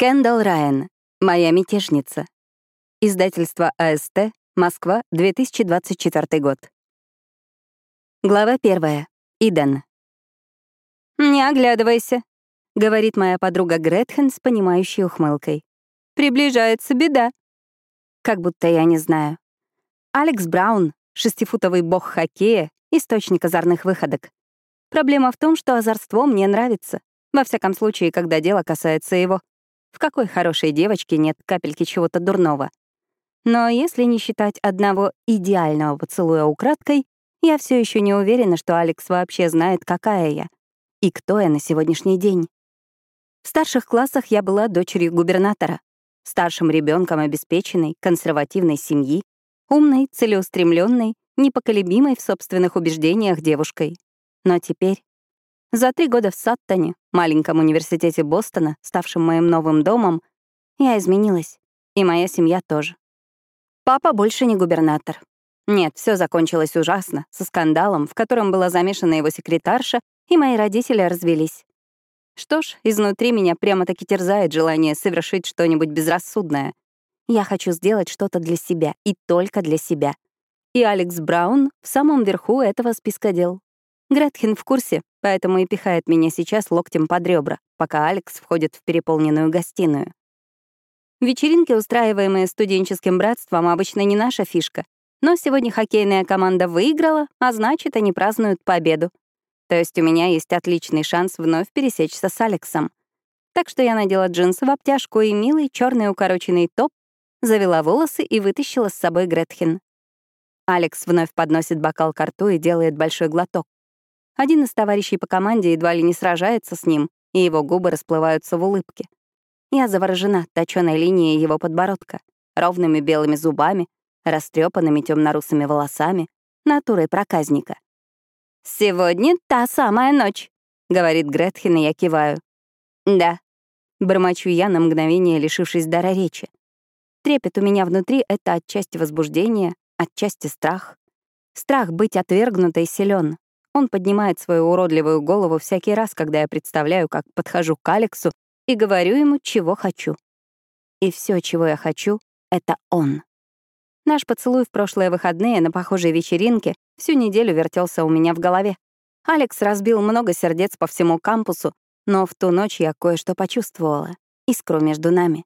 Кендалл Райан. Моя мятежница. Издательство АСТ. Москва, 2024 год. Глава первая. Иден. «Не оглядывайся», — говорит моя подруга Гретхен с понимающей ухмылкой. «Приближается беда». Как будто я не знаю. Алекс Браун, шестифутовый бог хоккея, источник озорных выходок. Проблема в том, что озорство мне нравится. Во всяком случае, когда дело касается его. В какой хорошей девочке нет капельки чего-то дурного? Но если не считать одного идеального поцелуя украдкой, я все еще не уверена, что Алекс вообще знает, какая я и кто я на сегодняшний день. В старших классах я была дочерью губернатора, старшим ребенком обеспеченной, консервативной семьи, умной, целеустремленной, непоколебимой в собственных убеждениях девушкой. Но теперь за три года в Саттоне, маленьком университете Бостона, ставшем моим новым домом, я изменилась, и моя семья тоже. Папа больше не губернатор. Нет, все закончилось ужасно, со скандалом, в котором была замешана его секретарша, и мои родители развелись. Что ж, изнутри меня прямо-таки терзает желание совершить что-нибудь безрассудное. Я хочу сделать что-то для себя, и только для себя. И Алекс Браун в самом верху этого списка дел. Гретхен в курсе, поэтому и пихает меня сейчас локтем под ребра, пока Алекс входит в переполненную гостиную. Вечеринки, устраиваемые студенческим братством, обычно не наша фишка. Но сегодня хоккейная команда выиграла, а значит, они празднуют победу. То есть у меня есть отличный шанс вновь пересечься с Алексом. Так что я надела джинсы в обтяжку и милый черный укороченный топ, завела волосы и вытащила с собой Гретхен. Алекс вновь подносит бокал к рту и делает большой глоток. Один из товарищей по команде едва ли не сражается с ним, и его губы расплываются в улыбке. Я заворожена точёной линией его подбородка, ровными белыми зубами, растрепанными темно-русыми волосами, натурой проказника. «Сегодня та самая ночь», — говорит Гретхен, и я киваю. «Да», — бормочу я на мгновение, лишившись дара речи. Трепет у меня внутри — это отчасти возбуждение, отчасти страх. Страх быть отвергнутой силен, он поднимает свою уродливую голову всякий раз, когда я представляю, как подхожу к Алексу и говорю ему, чего хочу. И все, чего я хочу, — это он. Наш поцелуй в прошлые выходные на похожей вечеринке всю неделю вертелся у меня в голове. Алекс разбил много сердец по всему кампусу, но в ту ночь я кое-что почувствовала — искру между нами.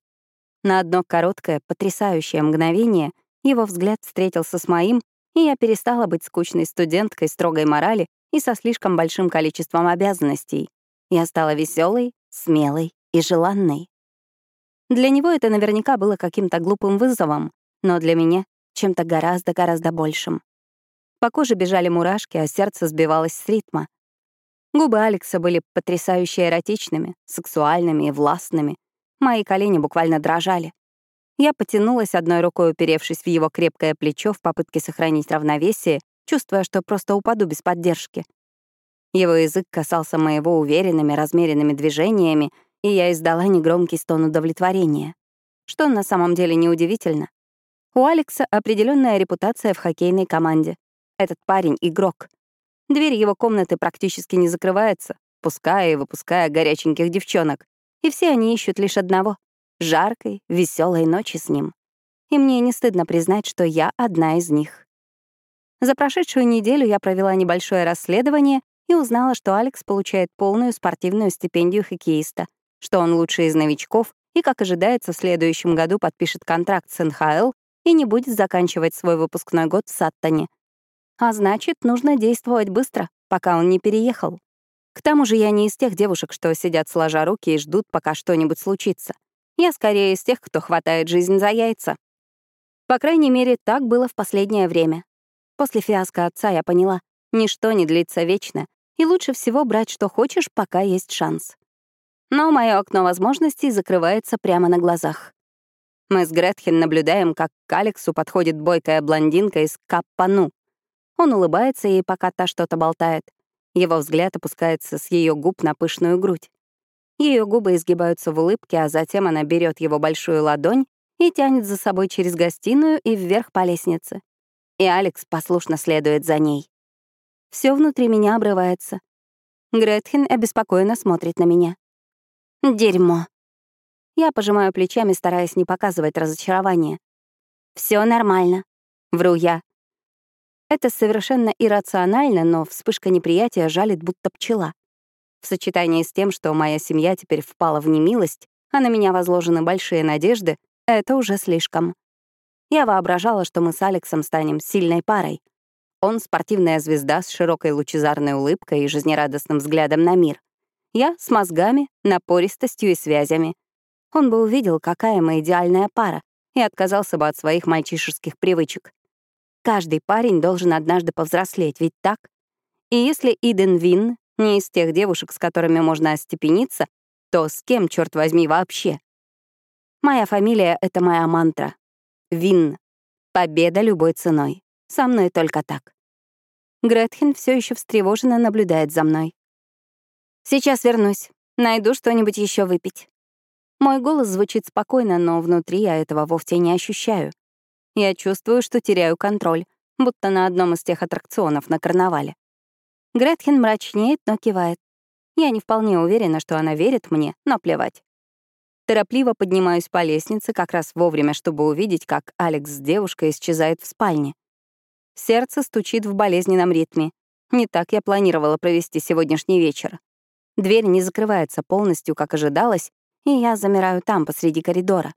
На одно короткое, потрясающее мгновение его взгляд встретился с моим, и я перестала быть скучной студенткой строгой морали и со слишком большим количеством обязанностей. Я стала веселой, смелой и желанной. Для него это наверняка было каким-то глупым вызовом, но для меня — чем-то гораздо-гораздо большим. По коже бежали мурашки, а сердце сбивалось с ритма. Губы Алекса были потрясающе эротичными, сексуальными и властными. Мои колени буквально дрожали. Я потянулась одной рукой, уперевшись в его крепкое плечо в попытке сохранить равновесие, чувствуя, что просто упаду без поддержки. Его язык касался моего уверенными, размеренными движениями, и я издала негромкий стон удовлетворения. Что на самом деле неудивительно. У Алекса определенная репутация в хоккейной команде. Этот парень — игрок. Дверь его комнаты практически не закрывается, пуская и выпуская горяченьких девчонок. И все они ищут лишь одного — жаркой, веселой ночи с ним. И мне не стыдно признать, что я одна из них. За прошедшую неделю я провела небольшое расследование и узнала, что Алекс получает полную спортивную стипендию хоккеиста, что он лучший из новичков и, как ожидается, в следующем году подпишет контракт с НХЛ и не будет заканчивать свой выпускной год в Саттоне. А значит, нужно действовать быстро, пока он не переехал. К тому же я не из тех девушек, что сидят сложа руки и ждут, пока что-нибудь случится. Я скорее из тех, кто хватает жизнь за яйца. По крайней мере, так было в последнее время. После фиаско отца я поняла, ничто не длится вечно, и лучше всего брать, что хочешь, пока есть шанс. Но мое окно возможностей закрывается прямо на глазах. Мы с Гретхен наблюдаем, как к Алексу подходит бойкая блондинка из Каппану. Он улыбается ей, пока та что-то болтает. Его взгляд опускается с ее губ на пышную грудь. Ее губы изгибаются в улыбке, а затем она берет его большую ладонь и тянет за собой через гостиную и вверх по лестнице и Алекс послушно следует за ней. Все внутри меня обрывается. Гретхен обеспокоенно смотрит на меня. Дерьмо. Я пожимаю плечами, стараясь не показывать разочарование. Все нормально», — вру я. Это совершенно иррационально, но вспышка неприятия жалит, будто пчела. В сочетании с тем, что моя семья теперь впала в немилость, а на меня возложены большие надежды, это уже слишком. Я воображала, что мы с Алексом станем сильной парой. Он — спортивная звезда с широкой лучезарной улыбкой и жизнерадостным взглядом на мир. Я — с мозгами, напористостью и связями. Он бы увидел, какая мы идеальная пара, и отказался бы от своих мальчишеских привычек. Каждый парень должен однажды повзрослеть, ведь так? И если Иден Вин не из тех девушек, с которыми можно остепениться, то с кем, черт возьми, вообще? Моя фамилия — это моя мантра. Вин. Победа любой ценой. Со мной только так. Гретхен все еще встревоженно наблюдает за мной. «Сейчас вернусь. Найду что-нибудь еще выпить». Мой голос звучит спокойно, но внутри я этого вовсе не ощущаю. Я чувствую, что теряю контроль, будто на одном из тех аттракционов на карнавале. Гретхен мрачнеет, но кивает. Я не вполне уверена, что она верит мне, но плевать. Торопливо поднимаюсь по лестнице как раз вовремя, чтобы увидеть, как Алекс с девушкой исчезает в спальне. Сердце стучит в болезненном ритме. Не так я планировала провести сегодняшний вечер. Дверь не закрывается полностью, как ожидалось, и я замираю там, посреди коридора.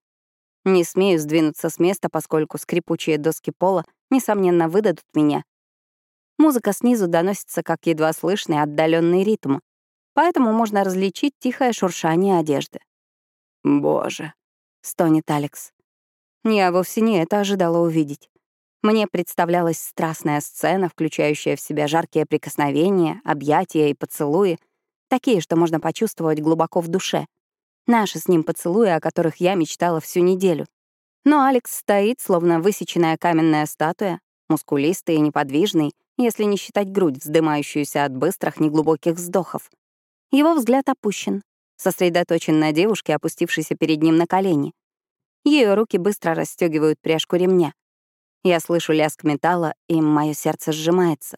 Не смею сдвинуться с места, поскольку скрипучие доски пола, несомненно, выдадут меня. Музыка снизу доносится как едва слышный отдаленный ритм, поэтому можно различить тихое шуршание одежды. «Боже», — стонет Алекс. Я вовсе не это ожидала увидеть. Мне представлялась страстная сцена, включающая в себя жаркие прикосновения, объятия и поцелуи, такие, что можно почувствовать глубоко в душе. Наши с ним поцелуи, о которых я мечтала всю неделю. Но Алекс стоит, словно высеченная каменная статуя, мускулистый и неподвижный, если не считать грудь, вздымающуюся от быстрых, неглубоких вздохов. Его взгляд опущен, сосредоточен на девушке, опустившейся перед ним на колени. Ее руки быстро расстегивают пряжку ремня. Я слышу лязг металла, и мое сердце сжимается.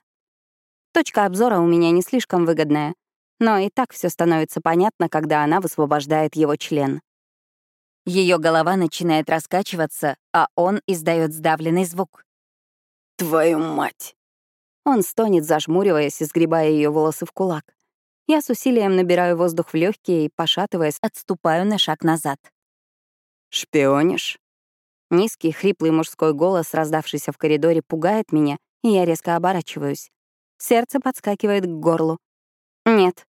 Точка обзора у меня не слишком выгодная, но и так все становится понятно, когда она высвобождает его член. Ее голова начинает раскачиваться, а он издает сдавленный звук. «Твою мать!» Он стонет, зажмуриваясь и сгребая ее волосы в кулак. Я с усилием набираю воздух в легкие и, пошатываясь, отступаю на шаг назад. «Шпионишь?» Низкий, хриплый мужской голос, раздавшийся в коридоре, пугает меня, и я резко оборачиваюсь. Сердце подскакивает к горлу. «Нет».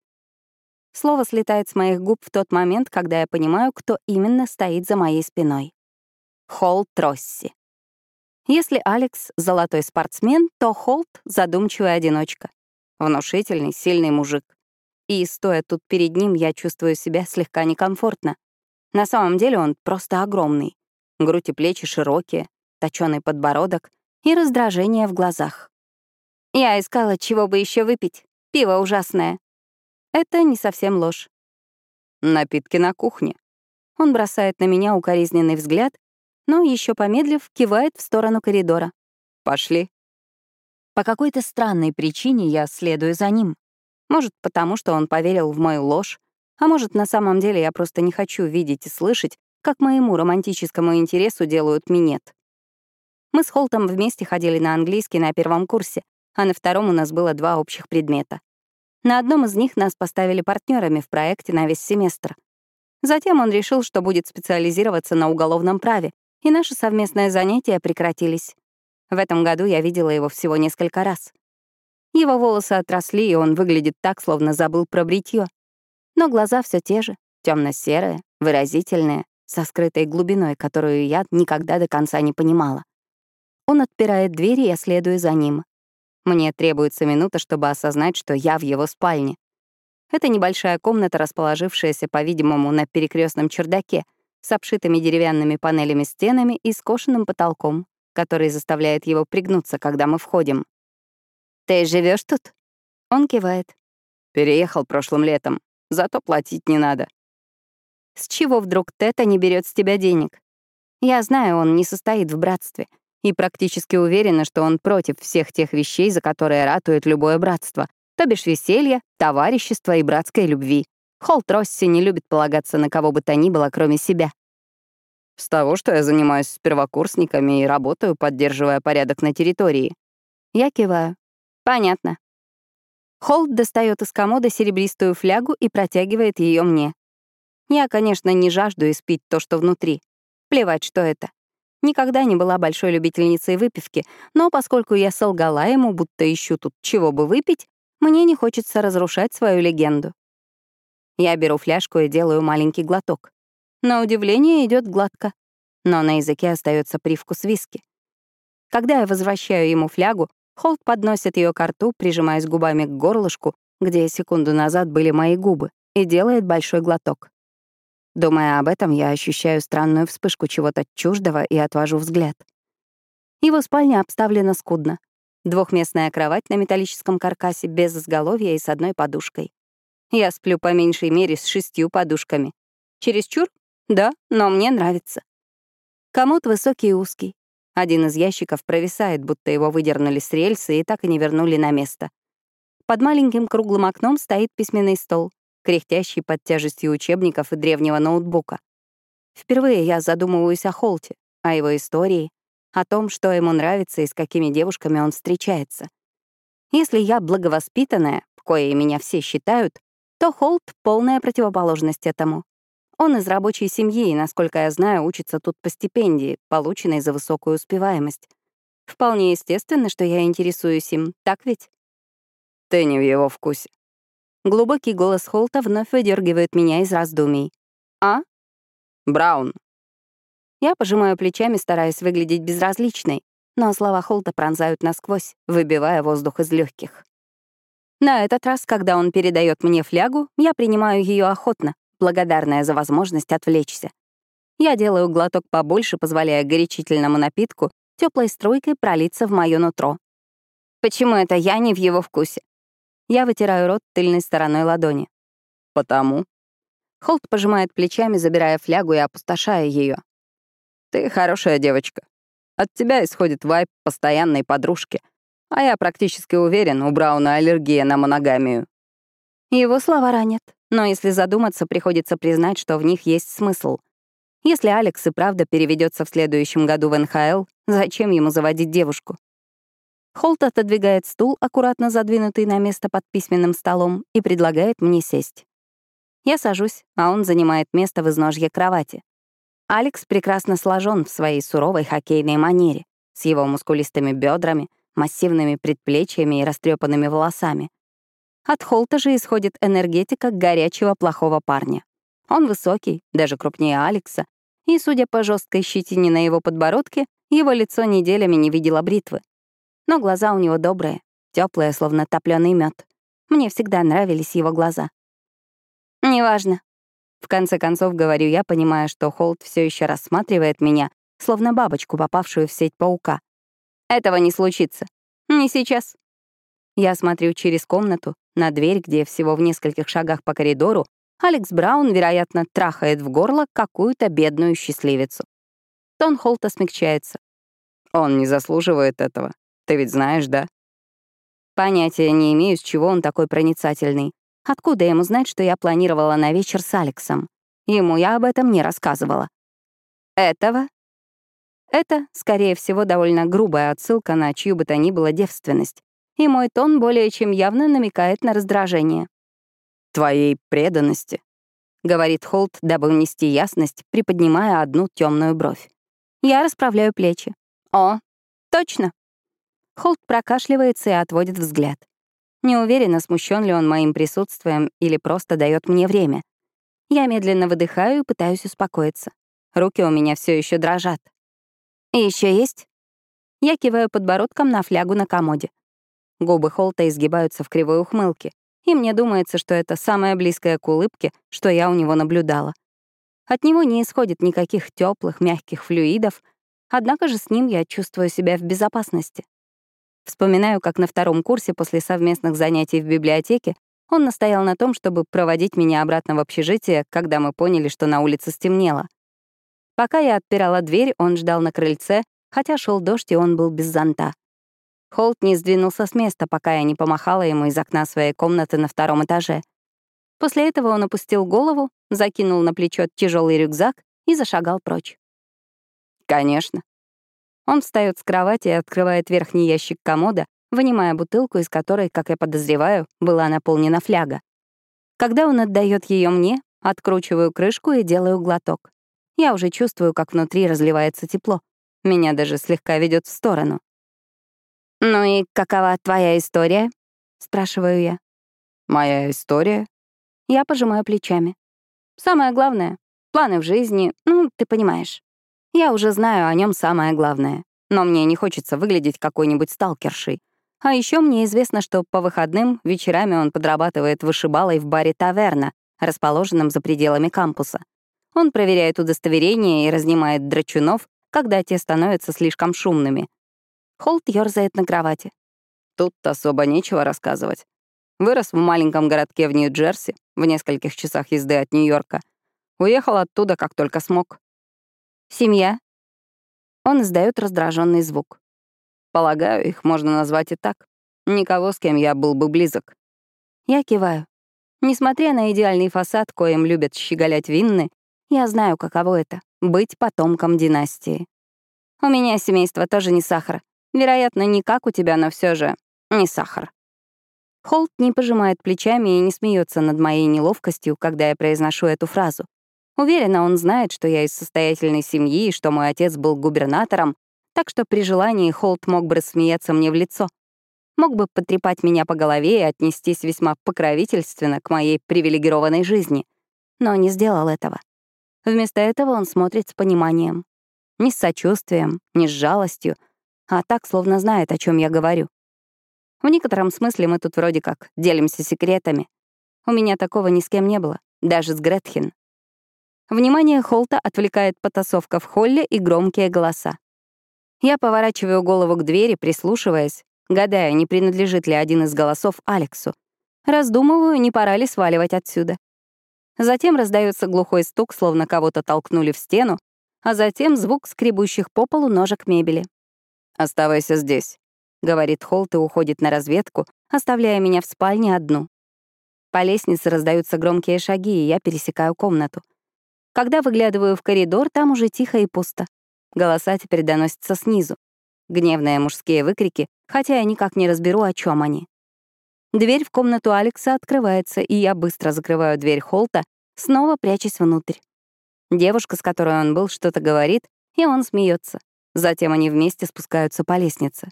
Слово слетает с моих губ в тот момент, когда я понимаю, кто именно стоит за моей спиной. Холл Тросси. Если Алекс — золотой спортсмен, то Холт — задумчивый одиночка. Внушительный, сильный мужик. И, стоя тут перед ним, я чувствую себя слегка некомфортно. На самом деле он просто огромный. Грудь и плечи широкие, точёный подбородок и раздражение в глазах. Я искала, чего бы еще выпить. Пиво ужасное. Это не совсем ложь. Напитки на кухне. Он бросает на меня укоризненный взгляд, но еще помедлив, кивает в сторону коридора. «Пошли». По какой-то странной причине я следую за ним. Может, потому что он поверил в мою ложь, а может, на самом деле я просто не хочу видеть и слышать, как моему романтическому интересу делают минет. Мы с Холтом вместе ходили на английский на первом курсе, а на втором у нас было два общих предмета. На одном из них нас поставили партнерами в проекте на весь семестр. Затем он решил, что будет специализироваться на уголовном праве, и наши совместные занятия прекратились. В этом году я видела его всего несколько раз. Его волосы отросли, и он выглядит так, словно забыл про бритье. Но глаза все те же, темно серые выразительные, со скрытой глубиной, которую я никогда до конца не понимала. Он отпирает дверь, и я следую за ним. Мне требуется минута, чтобы осознать, что я в его спальне. Это небольшая комната, расположившаяся, по-видимому, на перекрестном чердаке, с обшитыми деревянными панелями стенами и скошенным потолком, который заставляет его пригнуться, когда мы входим. «Ты живешь тут?» Он кивает. «Переехал прошлым летом, зато платить не надо». «С чего вдруг Тета не берет с тебя денег?» Я знаю, он не состоит в братстве, и практически уверена, что он против всех тех вещей, за которые ратует любое братство, то бишь веселья, товарищества и братской любви. Холт Росси не любит полагаться на кого бы то ни было, кроме себя. С того, что я занимаюсь с первокурсниками и работаю, поддерживая порядок на территории. Я киваю. Понятно. Холт достает из комода серебристую флягу и протягивает ее мне. Я, конечно, не жажду испить то, что внутри. Плевать, что это. Никогда не была большой любительницей выпивки, но поскольку я солгала ему, будто ищу тут чего бы выпить, мне не хочется разрушать свою легенду. Я беру фляжку и делаю маленький глоток. На удивление идет гладко, но на языке остается привкус виски. Когда я возвращаю ему флягу, Холт подносит ее к рту, прижимаясь губами к горлышку, где секунду назад были мои губы, и делает большой глоток. Думая об этом, я ощущаю странную вспышку чего-то чуждого и отвожу взгляд. Его спальня обставлена скудно. Двухместная кровать на металлическом каркасе без изголовья и с одной подушкой. Я сплю по меньшей мере с шестью подушками. Чересчур? Да, но мне нравится. Комод высокий и узкий. Один из ящиков провисает, будто его выдернули с рельсы и так и не вернули на место. Под маленьким круглым окном стоит письменный стол, кряхтящий под тяжестью учебников и древнего ноутбука. Впервые я задумываюсь о Холте, о его истории, о том, что ему нравится и с какими девушками он встречается. Если я благовоспитанная, кое меня все считают, то Холт — полная противоположность этому. Он из рабочей семьи и, насколько я знаю, учится тут по стипендии, полученной за высокую успеваемость. Вполне естественно, что я интересуюсь им, так ведь? Ты не в его вкусе. Глубокий голос Холта вновь выдергивает меня из раздумий. «А?» «Браун». Я пожимаю плечами, стараясь выглядеть безразличной, но слова Холта пронзают насквозь, выбивая воздух из легких. На этот раз, когда он передает мне флягу, я принимаю ее охотно, благодарная за возможность отвлечься. Я делаю глоток побольше, позволяя горячительному напитку теплой струйкой пролиться в мое нутро. Почему это я не в его вкусе? Я вытираю рот тыльной стороной ладони. Потому. Холт пожимает плечами, забирая флягу и опустошая ее. Ты хорошая девочка. От тебя исходит вайп постоянной подружки. А я практически уверен, у Брауна аллергия на моногамию. Его слова ранят. Но если задуматься, приходится признать, что в них есть смысл. Если Алекс и правда переведется в следующем году в НХЛ, зачем ему заводить девушку? Холт отодвигает стул, аккуратно задвинутый на место под письменным столом, и предлагает мне сесть. Я сажусь, а он занимает место в изножье кровати. Алекс прекрасно сложен в своей суровой хоккейной манере, с его мускулистыми бедрами, массивными предплечьями и растрепанными волосами. От Холта же исходит энергетика горячего плохого парня. Он высокий, даже крупнее Алекса, и, судя по жесткой щетине на его подбородке, его лицо неделями не видело бритвы. Но глаза у него добрые, теплые, словно топленый мед. Мне всегда нравились его глаза. «Неважно». В конце концов, говорю я, понимая, что Холт все еще рассматривает меня, словно бабочку, попавшую в сеть паука. «Этого не случится. Не сейчас». Я смотрю через комнату, на дверь, где всего в нескольких шагах по коридору, Алекс Браун, вероятно, трахает в горло какую-то бедную счастливицу. Тон Холта смягчается. «Он не заслуживает этого. Ты ведь знаешь, да?» Понятия не имею, с чего он такой проницательный. Откуда ему знать, что я планировала на вечер с Алексом? Ему я об этом не рассказывала. Этого? Это, скорее всего, довольно грубая отсылка на чью бы то ни было девственность и мой тон более чем явно намекает на раздражение. «Твоей преданности», — говорит Холт, дабы внести ясность, приподнимая одну темную бровь. Я расправляю плечи. «О, точно». Холт прокашливается и отводит взгляд. Не уверена, смущен ли он моим присутствием или просто дает мне время. Я медленно выдыхаю и пытаюсь успокоиться. Руки у меня все еще дрожат. «И еще есть?» Я киваю подбородком на флягу на комоде. Губы Холта изгибаются в кривой ухмылке, и мне думается, что это самое близкое к улыбке, что я у него наблюдала. От него не исходит никаких теплых, мягких флюидов, однако же с ним я чувствую себя в безопасности. Вспоминаю, как на втором курсе после совместных занятий в библиотеке он настоял на том, чтобы проводить меня обратно в общежитие, когда мы поняли, что на улице стемнело. Пока я отпирала дверь, он ждал на крыльце, хотя шел дождь, и он был без зонта. Холт не сдвинулся с места, пока я не помахала ему из окна своей комнаты на втором этаже. После этого он опустил голову, закинул на плечо тяжелый рюкзак и зашагал прочь. «Конечно». Он встает с кровати и открывает верхний ящик комода, вынимая бутылку, из которой, как я подозреваю, была наполнена фляга. Когда он отдает ее мне, откручиваю крышку и делаю глоток. Я уже чувствую, как внутри разливается тепло. Меня даже слегка ведет в сторону. «Ну и какова твоя история?» — спрашиваю я. «Моя история?» Я пожимаю плечами. «Самое главное — планы в жизни, ну, ты понимаешь. Я уже знаю о нем самое главное, но мне не хочется выглядеть какой-нибудь сталкершей. А еще мне известно, что по выходным вечерами он подрабатывает вышибалой в баре «Таверна», расположенном за пределами кампуса. Он проверяет удостоверения и разнимает драчунов, когда те становятся слишком шумными. Холт ёрзает на кровати. Тут особо нечего рассказывать. Вырос в маленьком городке в Нью-Джерси, в нескольких часах езды от Нью-Йорка. Уехал оттуда, как только смог. Семья. Он издает раздраженный звук. Полагаю, их можно назвать и так. Никого, с кем я был бы близок. Я киваю. Несмотря на идеальный фасад, коим любят щеголять винны, я знаю, каково это — быть потомком династии. У меня семейство тоже не сахар. Вероятно, не как у тебя, но все же не сахар. Холт не пожимает плечами и не смеется над моей неловкостью, когда я произношу эту фразу. Уверена, он знает, что я из состоятельной семьи и что мой отец был губернатором, так что при желании Холт мог бы рассмеяться мне в лицо. Мог бы потрепать меня по голове и отнестись весьма покровительственно к моей привилегированной жизни. Но не сделал этого. Вместо этого он смотрит с пониманием. Не с сочувствием, не с жалостью, а так, словно знает, о чем я говорю. В некотором смысле мы тут вроде как делимся секретами. У меня такого ни с кем не было, даже с Гретхен. Внимание Холта отвлекает потасовка в холле и громкие голоса. Я поворачиваю голову к двери, прислушиваясь, гадая, не принадлежит ли один из голосов Алексу. Раздумываю, не пора ли сваливать отсюда. Затем раздается глухой стук, словно кого-то толкнули в стену, а затем звук скребущих по полу ножек мебели. «Оставайся здесь», — говорит Холт и уходит на разведку, оставляя меня в спальне одну. По лестнице раздаются громкие шаги, и я пересекаю комнату. Когда выглядываю в коридор, там уже тихо и пусто. Голоса теперь доносятся снизу. Гневные мужские выкрики, хотя я никак не разберу, о чем они. Дверь в комнату Алекса открывается, и я быстро закрываю дверь Холта, снова прячусь внутрь. Девушка, с которой он был, что-то говорит, и он смеется. Затем они вместе спускаются по лестнице.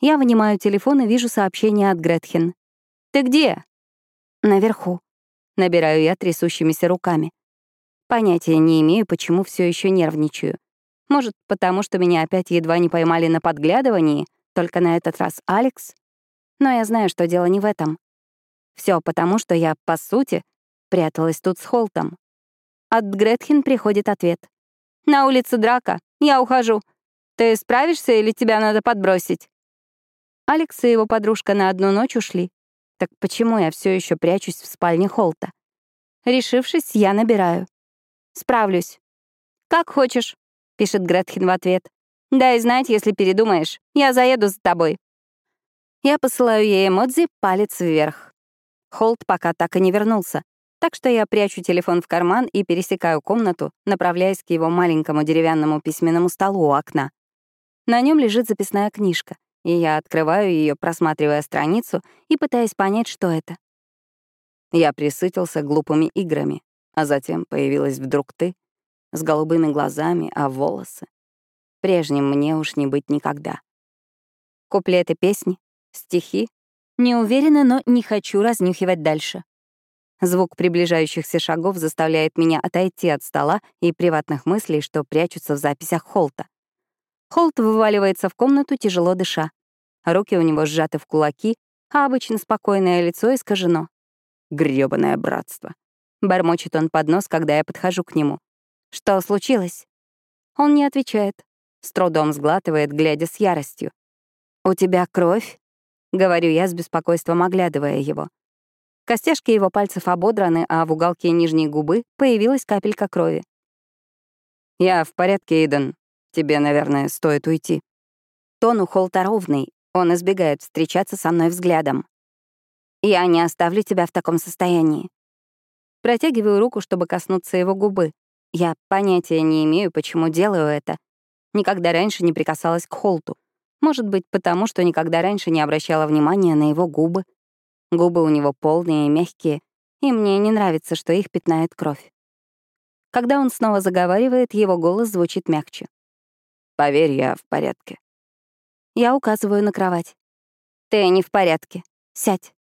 Я вынимаю телефон и вижу сообщение от Гретхен. «Ты где?» «Наверху». Набираю я трясущимися руками. Понятия не имею, почему все еще нервничаю. Может, потому что меня опять едва не поймали на подглядывании, только на этот раз Алекс? Но я знаю, что дело не в этом. Все потому, что я, по сути, пряталась тут с Холтом. От Гретхен приходит ответ. «На улице драка. Я ухожу. Ты справишься или тебя надо подбросить?» Алекс и его подружка на одну ночь ушли. Так почему я все еще прячусь в спальне Холта? Решившись, я набираю. «Справлюсь». «Как хочешь», — пишет Гретхен в ответ. «Дай знать, если передумаешь. Я заеду за тобой». Я посылаю ей эмодзи «палец вверх». Холт пока так и не вернулся, так что я прячу телефон в карман и пересекаю комнату, направляясь к его маленькому деревянному письменному столу у окна. На нем лежит записная книжка, и я открываю ее, просматривая страницу и пытаясь понять, что это. Я присытился глупыми играми, а затем появилась вдруг ты — с голубыми глазами, а волосы. Прежним мне уж не быть никогда. Куплеты песни, стихи. Не уверена, но не хочу разнюхивать дальше. Звук приближающихся шагов заставляет меня отойти от стола и приватных мыслей, что прячутся в записях Холта. Холт вываливается в комнату, тяжело дыша. Руки у него сжаты в кулаки, а обычно спокойное лицо искажено. Грёбаное братство. Бормочет он под нос, когда я подхожу к нему. Что случилось? Он не отвечает. С трудом сглатывает, глядя с яростью. «У тебя кровь?» — говорю я с беспокойством, оглядывая его. Костяшки его пальцев ободраны, а в уголке нижней губы появилась капелька крови. «Я в порядке, Иден. Тебе, наверное, стоит уйти». Тон у Холта ровный, он избегает встречаться со мной взглядом. «Я не оставлю тебя в таком состоянии. Протягиваю руку, чтобы коснуться его губы. Я понятия не имею, почему делаю это. Никогда раньше не прикасалась к Холту. Может быть, потому что никогда раньше не обращала внимания на его губы. Губы у него полные и мягкие, и мне не нравится, что их пятнает кровь. Когда он снова заговаривает, его голос звучит мягче. «Поверь, я в порядке». Я указываю на кровать. «Ты не в порядке. Сядь».